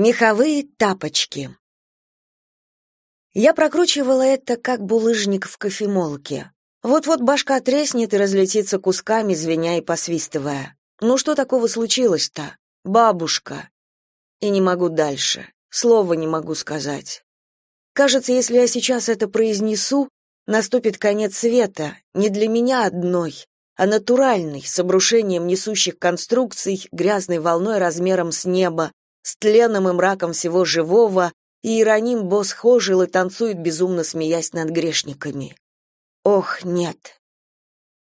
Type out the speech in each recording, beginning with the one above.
Меховые тапочки. Я прокручивала это как булыжник в кофемолке. Вот-вот башка треснет и разлетится кусками, звеня и посвистывая. Ну что такого случилось-то? Бабушка. И не могу дальше. Слова не могу сказать. Кажется, если я сейчас это произнесу, наступит конец света, не для меня одной, а натуральный, с обрушением несущих конструкций, грязной волной размером с небо, с тленом и мраком всего живого, и Иероним босс хожил и танцует, безумно смеясь над грешниками. Ох, нет.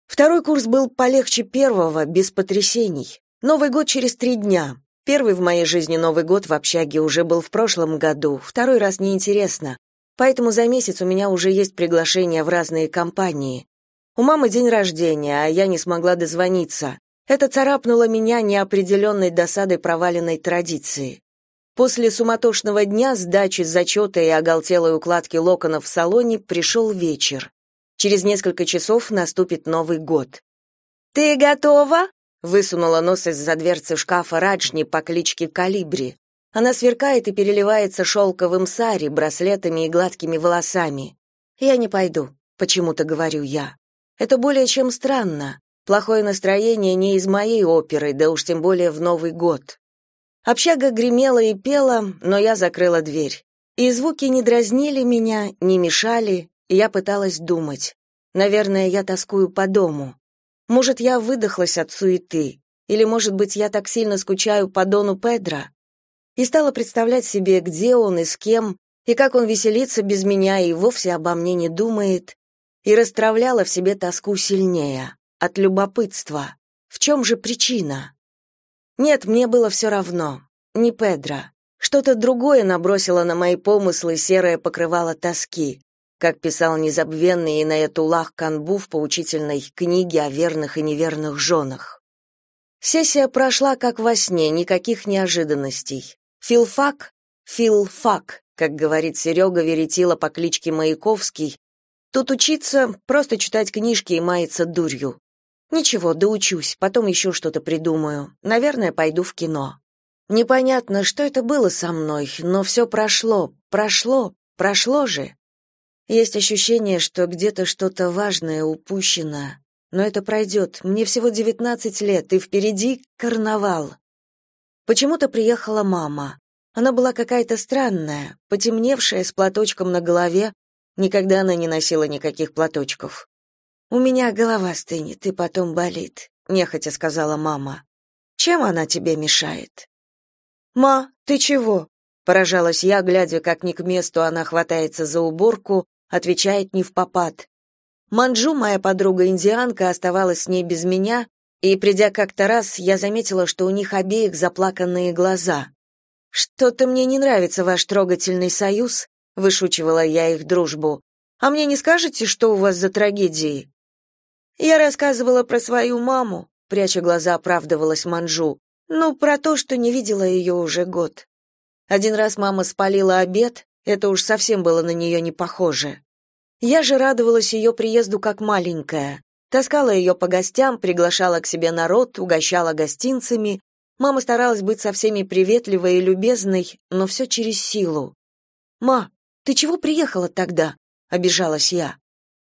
Второй курс был полегче первого, без потрясений. Новый год через три дня. Первый в моей жизни Новый год в общаге уже был в прошлом году, второй раз неинтересно. Поэтому за месяц у меня уже есть приглашения в разные компании. У мамы день рождения, а я не смогла дозвониться. Это царапнуло меня неопределенной досадой проваленной традиции. После суматошного дня сдачи зачета и оголтелой укладки локонов в салоне пришел вечер. Через несколько часов наступит Новый год. «Ты готова?» — высунула нос из-за дверцы шкафа Раджни по кличке Калибри. Она сверкает и переливается шелковым сари, браслетами и гладкими волосами. «Я не пойду», — почему-то говорю я. Это более чем странно. Плохое настроение не из моей оперы, да уж тем более в Новый год. Общага гремела и пела, но я закрыла дверь. И звуки не дразнили меня, не мешали, и я пыталась думать. Наверное, я тоскую по дому. Может, я выдохлась от суеты, или, может быть, я так сильно скучаю по Дону Педро. И стала представлять себе, где он и с кем, и как он веселится без меня и вовсе обо мне не думает, и расстравляла в себе тоску сильнее от любопытства. В чем же причина? Нет, мне было все равно. Не Педро. Что-то другое набросило на мои помыслы серое покрывало тоски, как писал незабвенный Инаятуллах Канбу в поучительной книге о верных и неверных женах. Сессия прошла как во сне, никаких неожиданностей. Филфак, филфак, как говорит Серега Веретила по кличке Маяковский, тут учиться, просто читать книжки и маяться дурью. Ничего, доучусь, потом еще что-то придумаю. Наверное, пойду в кино. Непонятно, что это было со мной, но все прошло, прошло, прошло же. Есть ощущение, что где-то что-то важное упущено. Но это пройдет. Мне всего девятнадцать лет, и впереди карнавал. Почему-то приехала мама. Она была какая-то странная, потемневшая, с платочком на голове. Никогда она не носила никаких платочков. У меня голова стынет и потом болит, нехотя сказала мама. Чем она тебе мешает? Ма, ты чего? поражалась я, глядя, как не к месту она хватается за уборку, отвечает не в попад. Манджу, моя подруга-индианка, оставалась с ней без меня, и придя как-то раз, я заметила, что у них обеих заплаканные глаза. Что-то мне не нравится ваш трогательный союз, вышучивала я их дружбу. А мне не скажете, что у вас за трагедии? Я рассказывала про свою маму, пряча глаза, оправдывалась Манжу. Ну, про то, что не видела ее уже год. Один раз мама спалила обед, это уж совсем было на нее не похоже. Я же радовалась ее приезду как маленькая. Таскала ее по гостям, приглашала к себе народ, угощала гостинцами. Мама старалась быть со всеми приветливой и любезной, но все через силу. «Ма, ты чего приехала тогда?» — обижалась я.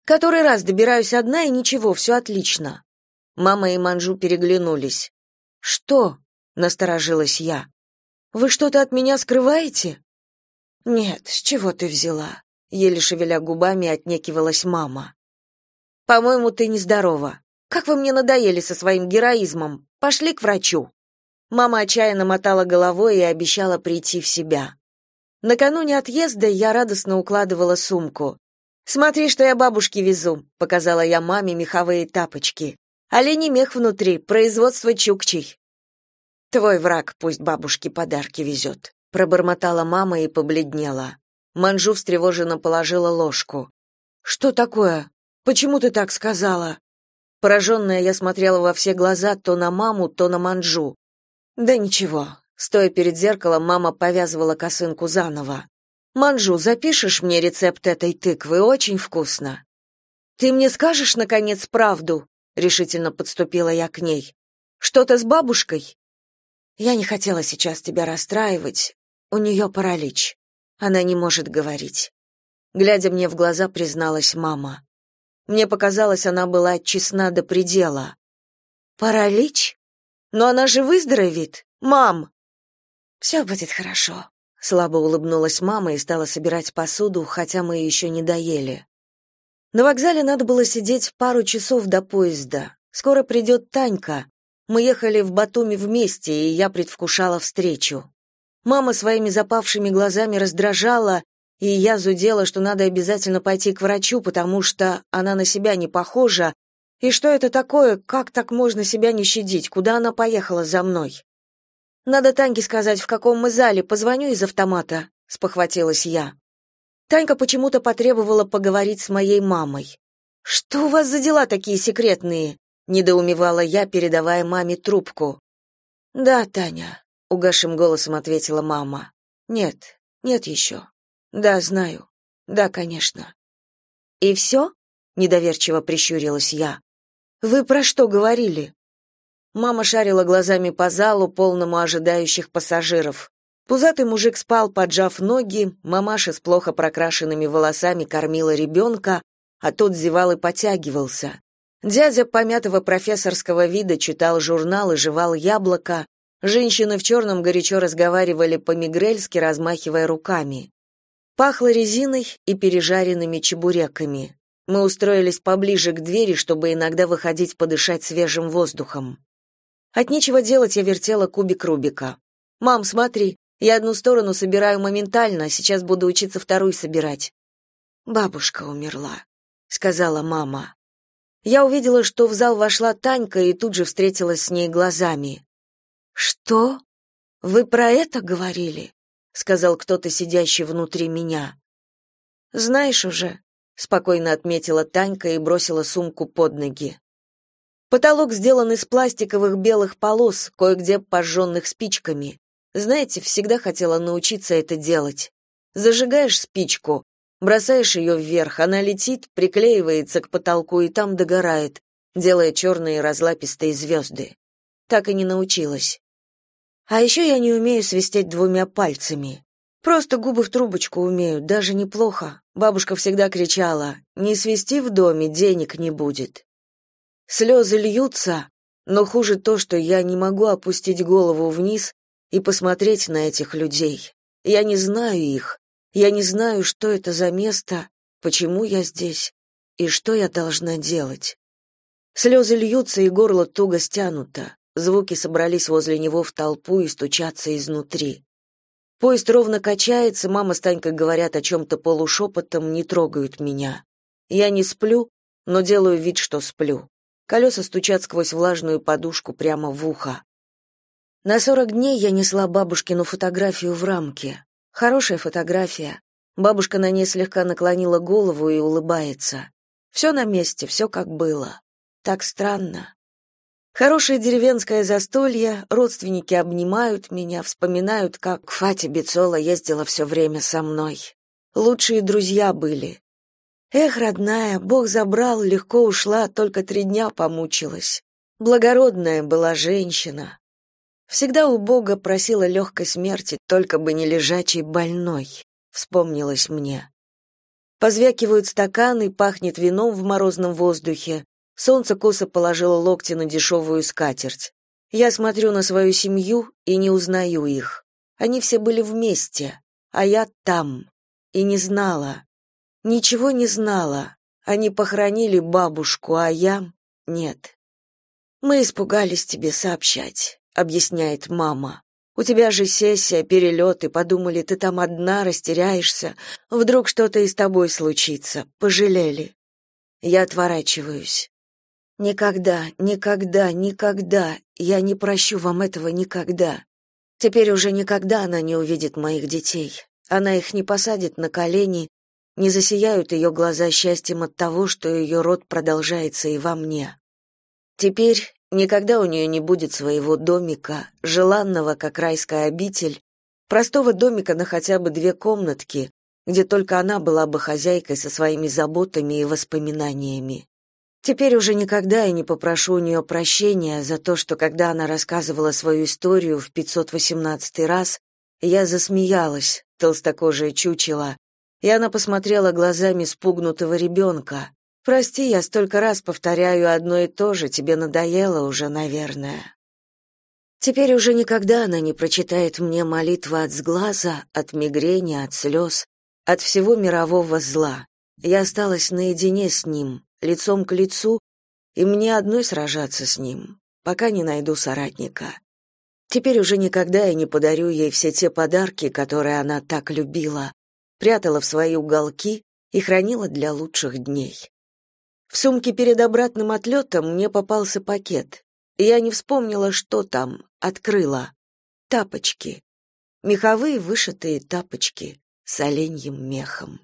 Который раз добираюсь одна, и ничего, все отлично. Мама и Манжу переглянулись. Что? насторожилась я. Вы что-то от меня скрываете? Нет, с чего ты взяла? еле шевеля губами отнекивалась мама. По-моему, ты нездорова. Как вы мне надоели со своим героизмом. Пошли к врачу. Мама отчаянно мотала головой и обещала прийти в себя. Накануне отъезда я радостно укладывала сумку. «Смотри, что я бабушке везу», — показала я маме меховые тапочки. «Оленей мех внутри, производство чукчей». «Твой враг пусть бабушке подарки везет», — пробормотала мама и побледнела. Манжу встревоженно положила ложку. «Что такое? Почему ты так сказала?» Пораженная, я смотрела во все глаза то на маму, то на Манжу. «Да ничего». Стоя перед зеркалом, мама повязывала косынку заново. Манжу, запишешь мне рецепт этой тыквы, очень вкусно. Ты мне скажешь наконец правду? решительно подступила я к ней. Что-то с бабушкой? Я не хотела сейчас тебя расстраивать. У нее паралич. Она не может говорить. Глядя мне в глаза, призналась мама. Мне показалось, она была честна до предела. Паралич? Но она же выздоровеет. Мам. «Все будет хорошо. Слабо улыбнулась мама и стала собирать посуду, хотя мы еще не доели. На вокзале надо было сидеть пару часов до поезда. Скоро придет Танька. Мы ехали в Батуми вместе, и я предвкушала встречу. Мама своими запавшими глазами раздражала, и я зудела, что надо обязательно пойти к врачу, потому что она на себя не похожа. И что это такое, как так можно себя не щадить, куда она поехала за мной? Надо Таньке сказать, в каком мы зале, позвоню из автомата, спохватилась я. Танька почему-то потребовала поговорить с моей мамой. Что у вас за дела такие секретные? недоумевала я, передавая маме трубку. Да, Таня, угасшим голосом ответила мама. Нет, нет еще. Да, знаю. Да, конечно. И все?» — недоверчиво прищурилась я. Вы про что говорили? Мама шарила глазами по залу, полному ожидающих пассажиров. Пузатый мужик спал, поджав ноги, мамаша с плохо прокрашенными волосами кормила ребенка, а тот зевал и потягивался. Дядя помятого профессорского вида читал журнал и жевал яблоко, женщины в черном горячо разговаривали по-мигрельски, размахивая руками. Пахло резиной и пережаренными чебуреками. Мы устроились поближе к двери, чтобы иногда выходить подышать свежим воздухом. От нечего делать я вертела кубик Рубика. «Мам, смотри, я одну сторону собираю моментально, а сейчас буду учиться вторую собирать». «Бабушка умерла», — сказала мама. Я увидела, что в зал вошла Танька и тут же встретилась с ней глазами. «Что? Вы про это говорили?» — сказал кто-то, сидящий внутри меня. «Знаешь уже», — спокойно отметила Танька и бросила сумку под ноги. Потолок сделан из пластиковых белых полос, кое-где пожженных спичками. Знаете, всегда хотела научиться это делать. Зажигаешь спичку, бросаешь ее вверх, она летит, приклеивается к потолку и там догорает, делая черные разлапистые звезды. Так и не научилась. А еще я не умею свистеть двумя пальцами. Просто губы в трубочку умею, даже неплохо. Бабушка всегда кричала: "Не свисти в доме, денег не будет". Слезы льются, но хуже то, что я не могу опустить голову вниз и посмотреть на этих людей. Я не знаю их. Я не знаю, что это за место, почему я здесь и что я должна делать. Слезы льются, и горло туго стянуто. Звуки собрались возле него в толпу и стучатся изнутри. Поезд ровно качается, мама с Танькой говорят о чем-то полушепотом, не трогают меня. Я не сплю, но делаю вид, что сплю. Колеса стучат сквозь влажную подушку прямо в ухо. На сорок дней я несла бабушкину фотографию в рамке. Хорошая фотография. Бабушка на ней слегка наклонила голову и улыбается. Все на месте, все как было. Так странно. Хорошее деревенское застолье, родственники обнимают меня, вспоминают, как Фати Бецола ездила все время со мной. Лучшие друзья были. Эх, родная, Бог забрал, легко ушла, только три дня помучилась. Благородная была женщина. Всегда у Бога просила легкой смерти, только бы не лежачей больной, вспомнилось мне. Позвякивают стаканы, пахнет вином в морозном воздухе. Солнце косо положило локти на дешевую скатерть. Я смотрю на свою семью и не узнаю их. Они все были вместе, а я там. И не знала. Ничего не знала. Они похоронили бабушку, а я нет. Мы испугались тебе сообщать, объясняет мама. У тебя же сессия, перелеты, подумали, ты там одна, растеряешься. Вдруг что-то и с тобой случится. Пожалели. Я отворачиваюсь. Никогда, никогда, никогда. Я не прощу вам этого никогда. Теперь уже никогда она не увидит моих детей. Она их не посадит на колени, не засияют ее глаза счастьем от того, что ее род продолжается и во мне. Теперь никогда у нее не будет своего домика, желанного, как райская обитель, простого домика на хотя бы две комнатки, где только она была бы хозяйкой со своими заботами и воспоминаниями. Теперь уже никогда я не попрошу у нее прощения за то, что когда она рассказывала свою историю в 518 раз, Я засмеялась, толстокожее чучело, и она посмотрела глазами спугнутого ребенка. «Прости, я столько раз повторяю одно и то же, тебе надоело уже, наверное». Теперь уже никогда она не прочитает мне молитвы от сглаза, от мигрени, от слез, от всего мирового зла. Я осталась наедине с ним, лицом к лицу, и мне одной сражаться с ним, пока не найду соратника. Теперь уже никогда я не подарю ей все те подарки, которые она так любила, прятала в свои уголки и хранила для лучших дней. В сумке перед обратным отлетом мне попался пакет. Я не вспомнила, что там, открыла. Тапочки. Меховые вышитые тапочки с оленьим мехом.